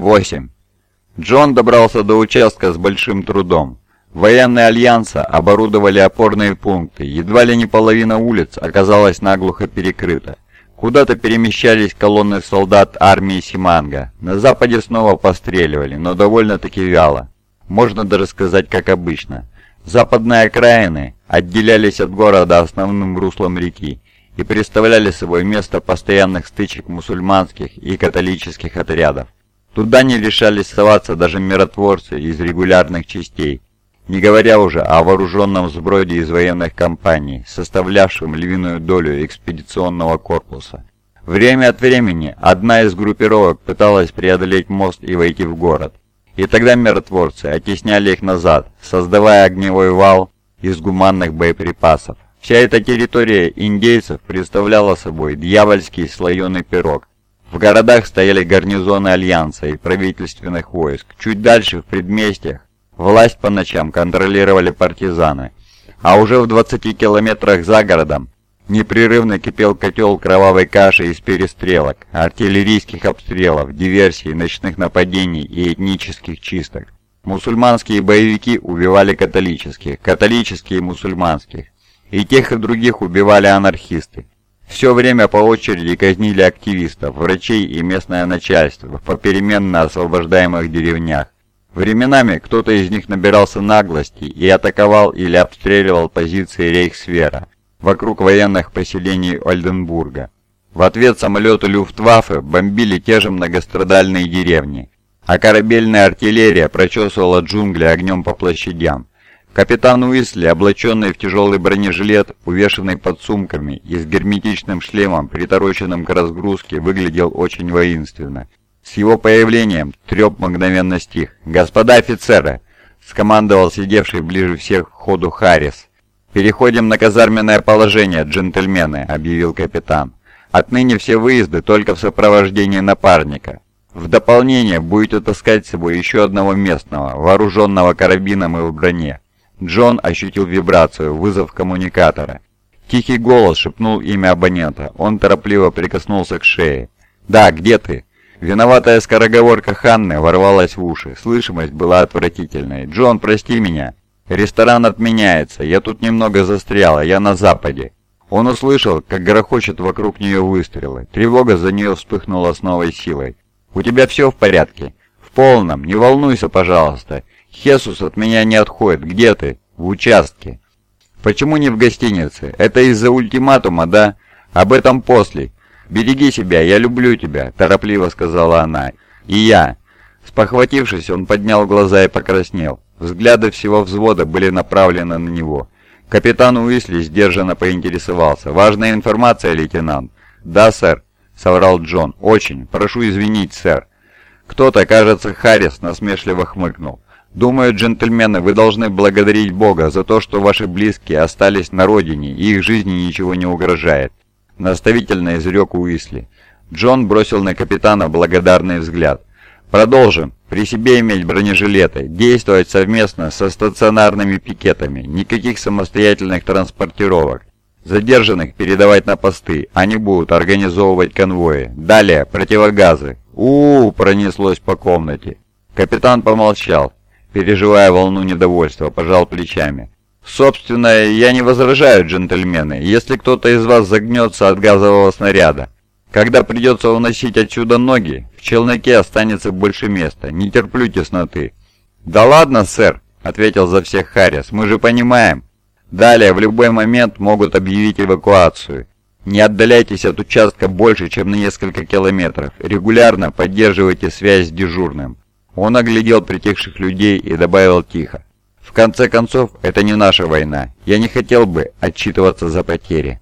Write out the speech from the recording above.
8. Джон добрался до участка с большим трудом. Военные альянса оборудовали опорные пункты, едва ли не половина улиц оказалась наглухо перекрыта. Куда-то перемещались колонны солдат армии Симанга. На западе снова постреливали, но довольно-таки вяло. Можно даже сказать, как обычно. Западные окраины отделялись от города основным руслом реки и представляли собой место постоянных стычек мусульманских и католических отрядов. Туда не решались соваться даже миротворцы из регулярных частей, не говоря уже о вооруженном сброде из военных компаний, составлявшем львиную долю экспедиционного корпуса. Время от времени одна из группировок пыталась преодолеть мост и войти в город. И тогда миротворцы оттесняли их назад, создавая огневой вал из гуманных боеприпасов. Вся эта территория индейцев представляла собой дьявольский слоеный пирог. В городах стояли гарнизоны Альянса и правительственных войск. Чуть дальше, в предместьях, власть по ночам контролировали партизаны. А уже в 20 километрах за городом непрерывно кипел котел кровавой каши из перестрелок, артиллерийских обстрелов, диверсий, ночных нападений и этнических чисток. Мусульманские боевики убивали католических, католические мусульманских. И тех, и других убивали анархисты. Все время по очереди казнили активистов, врачей и местное начальство в попеременно освобождаемых деревнях. Временами кто-то из них набирался наглости и атаковал или обстреливал позиции Рейхсвера вокруг военных поселений Ольденбурга. В ответ самолеты Люфтваффе бомбили те же многострадальные деревни, а корабельная артиллерия прочесывала джунгли огнем по площадям. Капитан Уисли, облаченный в тяжелый бронежилет, увешанный подсумками и с герметичным шлемом, притороченным к разгрузке, выглядел очень воинственно. С его появлением треп мгновенно стих. «Господа офицеры!» — скомандовал сидевший ближе всех к ходу Харрис. «Переходим на казарменное положение, джентльмены», — объявил капитан. «Отныне все выезды только в сопровождении напарника. В дополнение будете таскать с собой еще одного местного, вооруженного карабином и в броне. Джон ощутил вибрацию, вызов коммуникатора. Тихий голос шепнул имя абонента. Он торопливо прикоснулся к шее. «Да, где ты?» Виноватая скороговорка Ханны ворвалась в уши. Слышимость была отвратительной. «Джон, прости меня. Ресторан отменяется. Я тут немного застряла. Я на западе». Он услышал, как грохочет вокруг нее выстрелы. Тревога за нее вспыхнула с новой силой. «У тебя все в порядке?» «В полном. Не волнуйся, пожалуйста. Хесус от меня не отходит. Где ты? В участке. Почему не в гостинице? Это из-за ультиматума, да? Об этом после. Береги себя, я люблю тебя, торопливо сказала она. И я. Спохватившись, он поднял глаза и покраснел. Взгляды всего взвода были направлены на него. Капитан Уисли сдержанно поинтересовался. «Важная информация, лейтенант?» «Да, сэр», — соврал Джон. «Очень. Прошу извинить, сэр». Кто-то, кажется, Харрис насмешливо хмыкнул. Думаю, джентльмены, вы должны благодарить Бога за то, что ваши близкие остались на родине и их жизни ничего не угрожает. Наставительно изрек Уисли. Джон бросил на капитана благодарный взгляд. Продолжим. При себе иметь бронежилеты, действовать совместно со стационарными пикетами, никаких самостоятельных транспортировок. Задержанных передавать на посты, они будут организовывать конвои. Далее, противогазы. у, -у, -у пронеслось по комнате. Капитан помолчал переживая волну недовольства, пожал плечами. «Собственно, я не возражаю, джентльмены, если кто-то из вас загнется от газового снаряда. Когда придется уносить отсюда ноги, в челноке останется больше места, не терплю тесноты». «Да ладно, сэр», — ответил за всех Харрис, — «мы же понимаем. Далее, в любой момент могут объявить эвакуацию. Не отдаляйтесь от участка больше, чем на несколько километров. Регулярно поддерживайте связь с дежурным. Он оглядел притихших людей и добавил тихо. «В конце концов, это не наша война. Я не хотел бы отчитываться за потери».